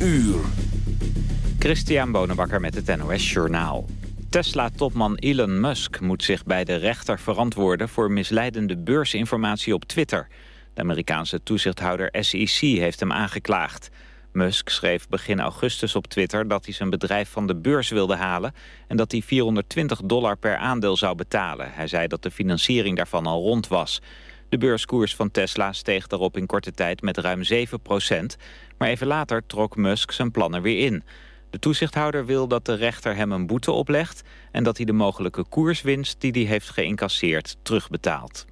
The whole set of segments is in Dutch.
uur. Christian Bonenbakker met het NOS Journaal. Tesla-topman Elon Musk moet zich bij de rechter verantwoorden... voor misleidende beursinformatie op Twitter. De Amerikaanse toezichthouder SEC heeft hem aangeklaagd. Musk schreef begin augustus op Twitter dat hij zijn bedrijf van de beurs wilde halen... en dat hij 420 dollar per aandeel zou betalen. Hij zei dat de financiering daarvan al rond was... De beurskoers van Tesla steeg daarop in korte tijd met ruim 7 procent. Maar even later trok Musk zijn plannen weer in. De toezichthouder wil dat de rechter hem een boete oplegt... en dat hij de mogelijke koerswinst die hij heeft geïncasseerd terugbetaalt.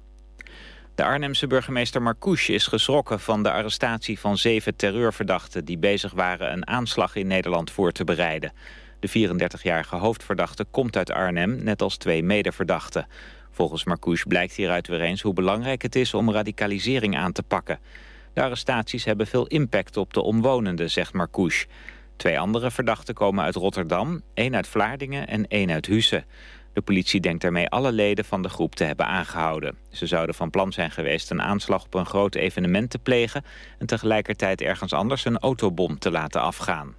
De Arnhemse burgemeester Marcouche is geschrokken van de arrestatie van zeven terreurverdachten... die bezig waren een aanslag in Nederland voor te bereiden. De 34-jarige hoofdverdachte komt uit Arnhem, net als twee medeverdachten. Volgens Marcouche blijkt hieruit weer eens hoe belangrijk het is om radicalisering aan te pakken. De arrestaties hebben veel impact op de omwonenden, zegt Marcouche. Twee andere verdachten komen uit Rotterdam, één uit Vlaardingen en één uit Husse. De politie denkt daarmee alle leden van de groep te hebben aangehouden. Ze zouden van plan zijn geweest een aanslag op een groot evenement te plegen... en tegelijkertijd ergens anders een autobom te laten afgaan.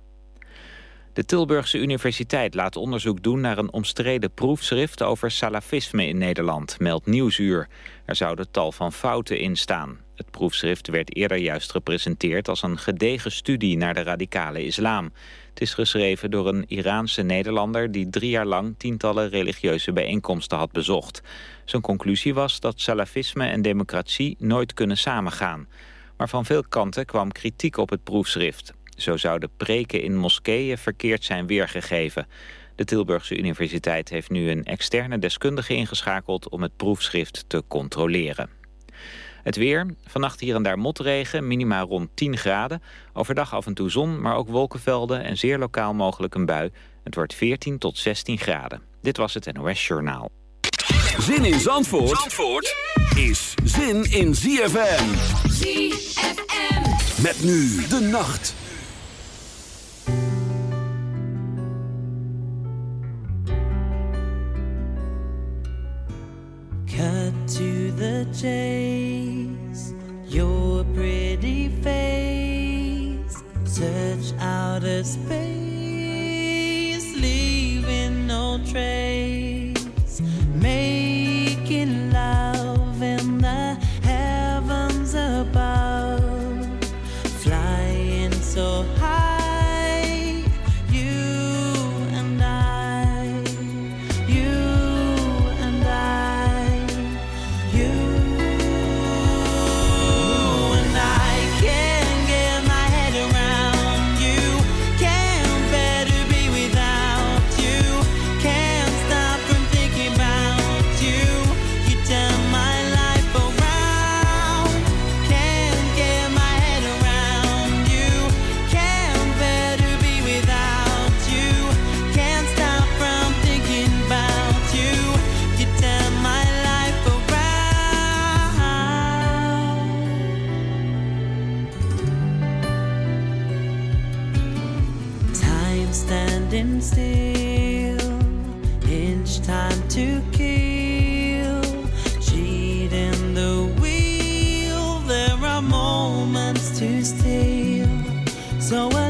De Tilburgse Universiteit laat onderzoek doen naar een omstreden proefschrift over salafisme in Nederland, meldt Nieuwsuur. Er zouden tal van fouten in staan. Het proefschrift werd eerder juist gepresenteerd als een gedegen studie naar de radicale islam. Het is geschreven door een Iraanse Nederlander die drie jaar lang tientallen religieuze bijeenkomsten had bezocht. Zijn conclusie was dat salafisme en democratie nooit kunnen samengaan. Maar van veel kanten kwam kritiek op het proefschrift. Zo zouden preken in moskeeën verkeerd zijn weergegeven. De Tilburgse Universiteit heeft nu een externe deskundige ingeschakeld om het proefschrift te controleren. Het weer, vannacht hier en daar motregen, minima rond 10 graden. Overdag af en toe zon, maar ook wolkenvelden en zeer lokaal mogelijk een bui. Het wordt 14 tot 16 graden. Dit was het NOS Journaal. Zin in Zandvoort, Zandvoort is zin in ZFM. ZFM. Met nu de nacht. Cut to the chase, your pretty face, search outer space, leaving no trace,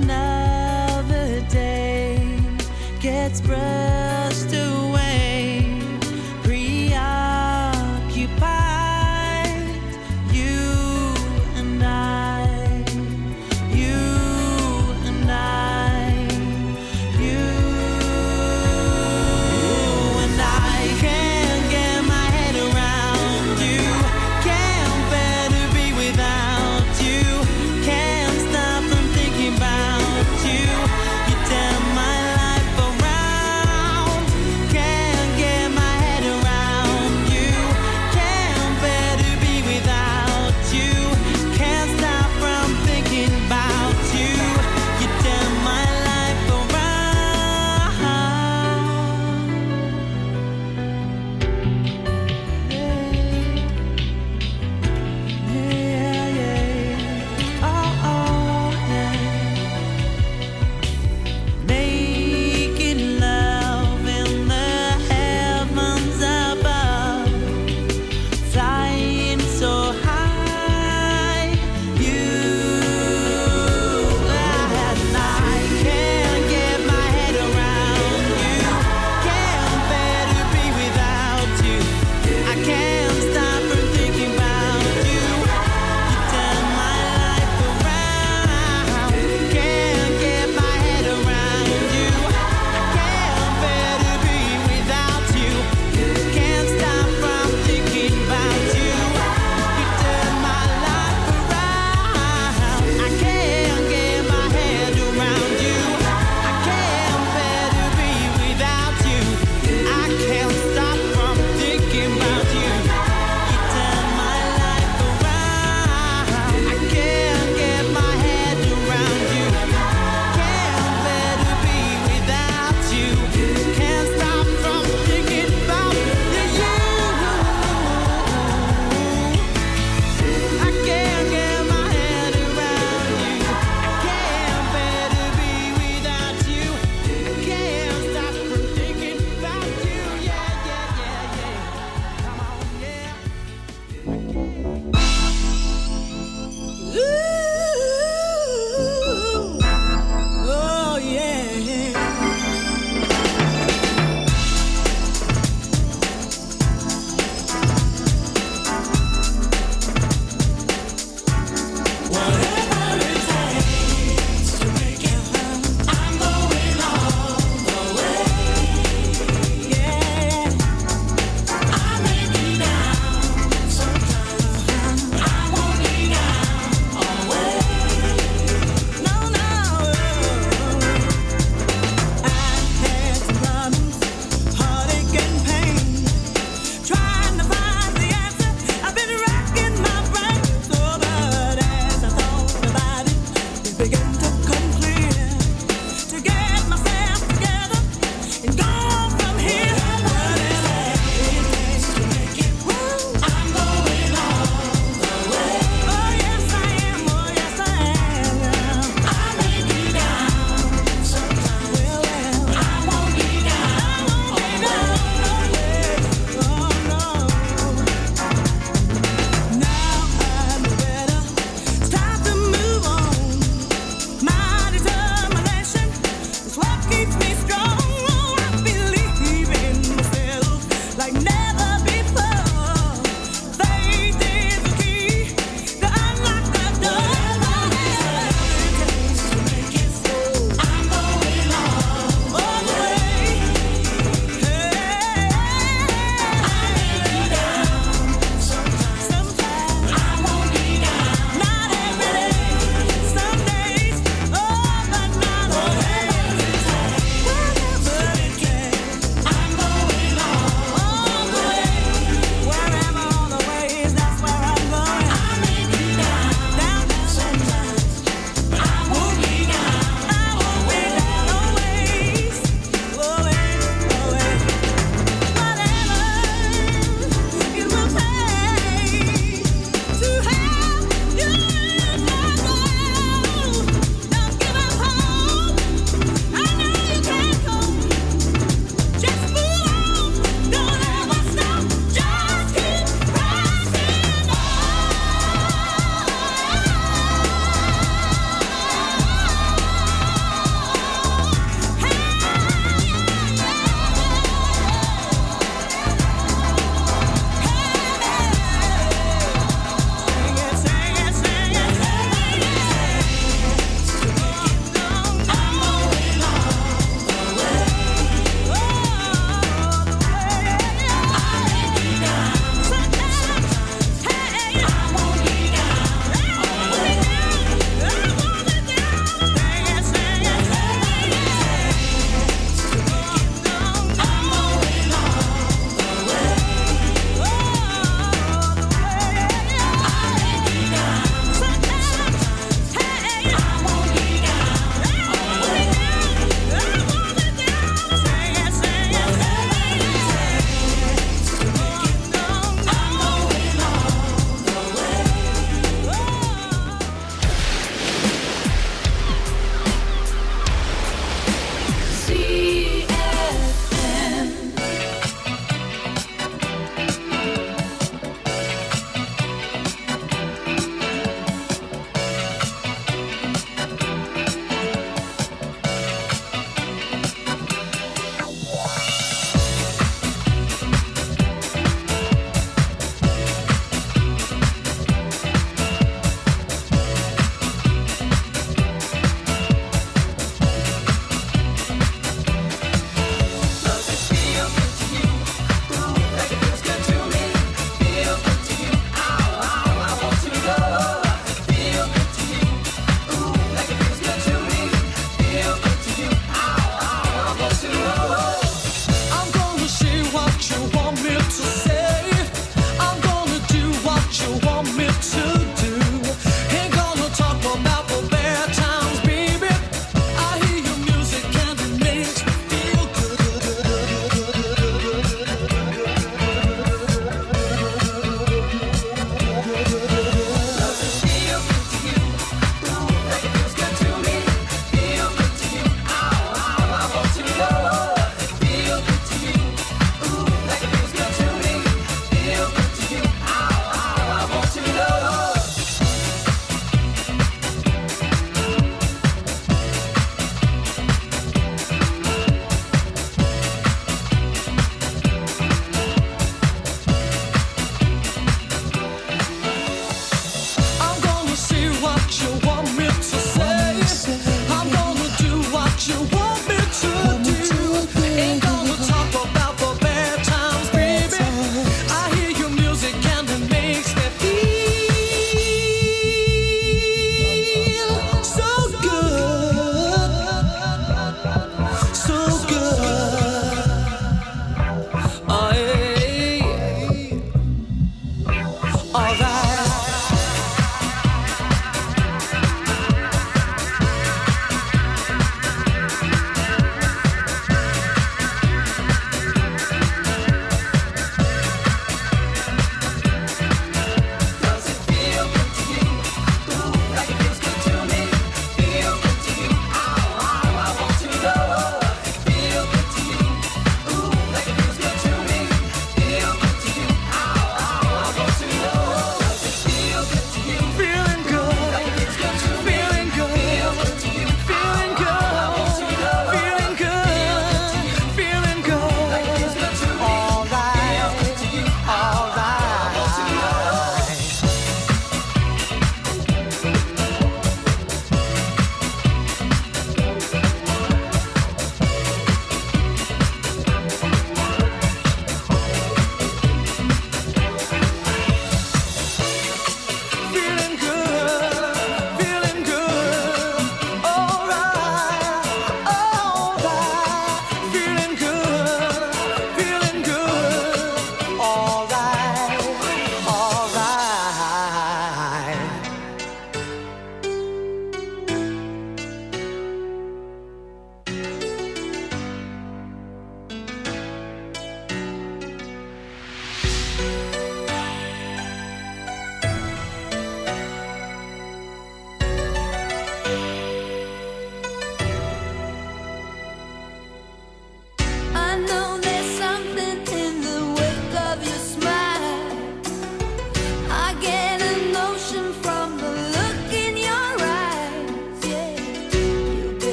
na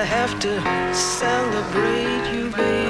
I have to celebrate you, baby.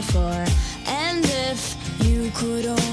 before. And if you could only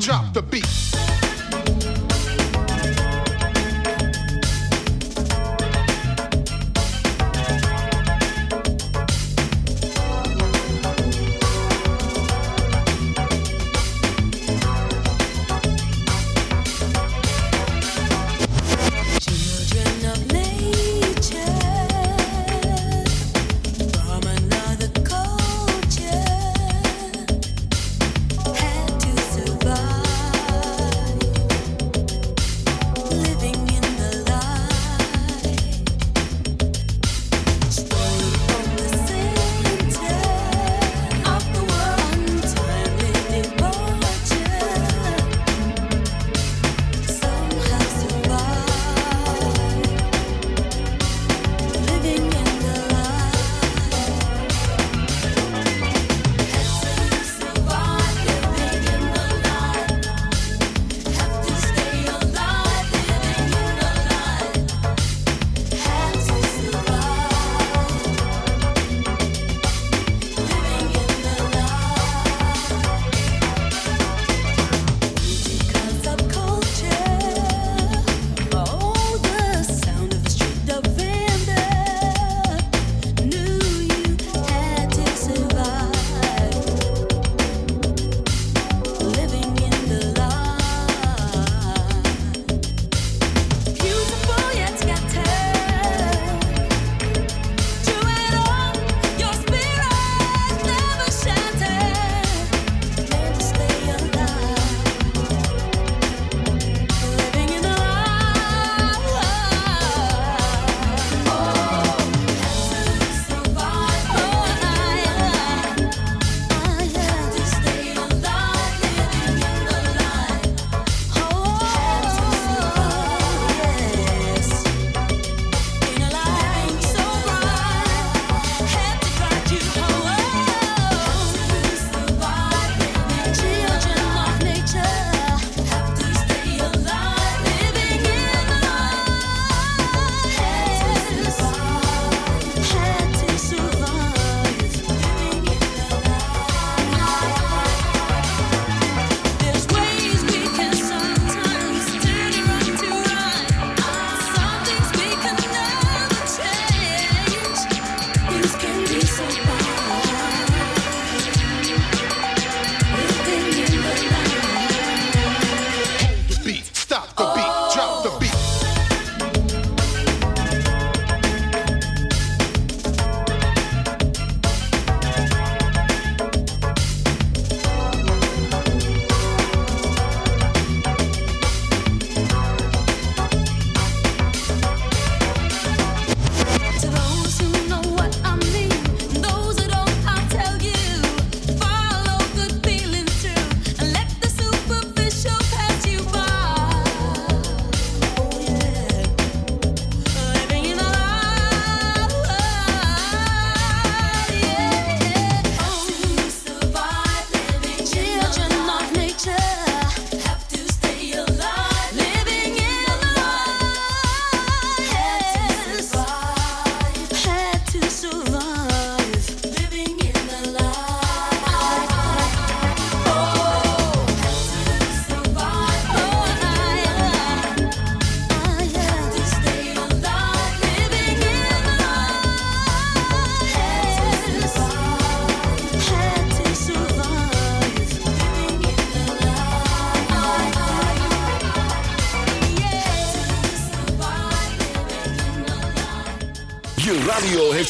Drop the beat.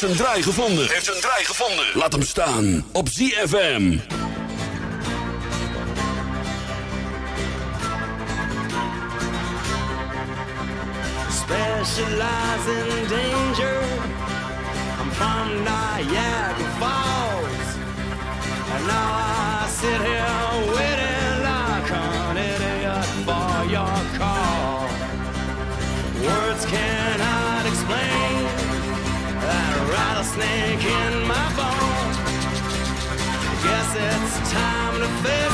een draai gevonden. Heeft een draai gevonden. Laat hem staan op ZFM. Specialize in danger. I'm from Naya. ache my bones. Guess it's time to face.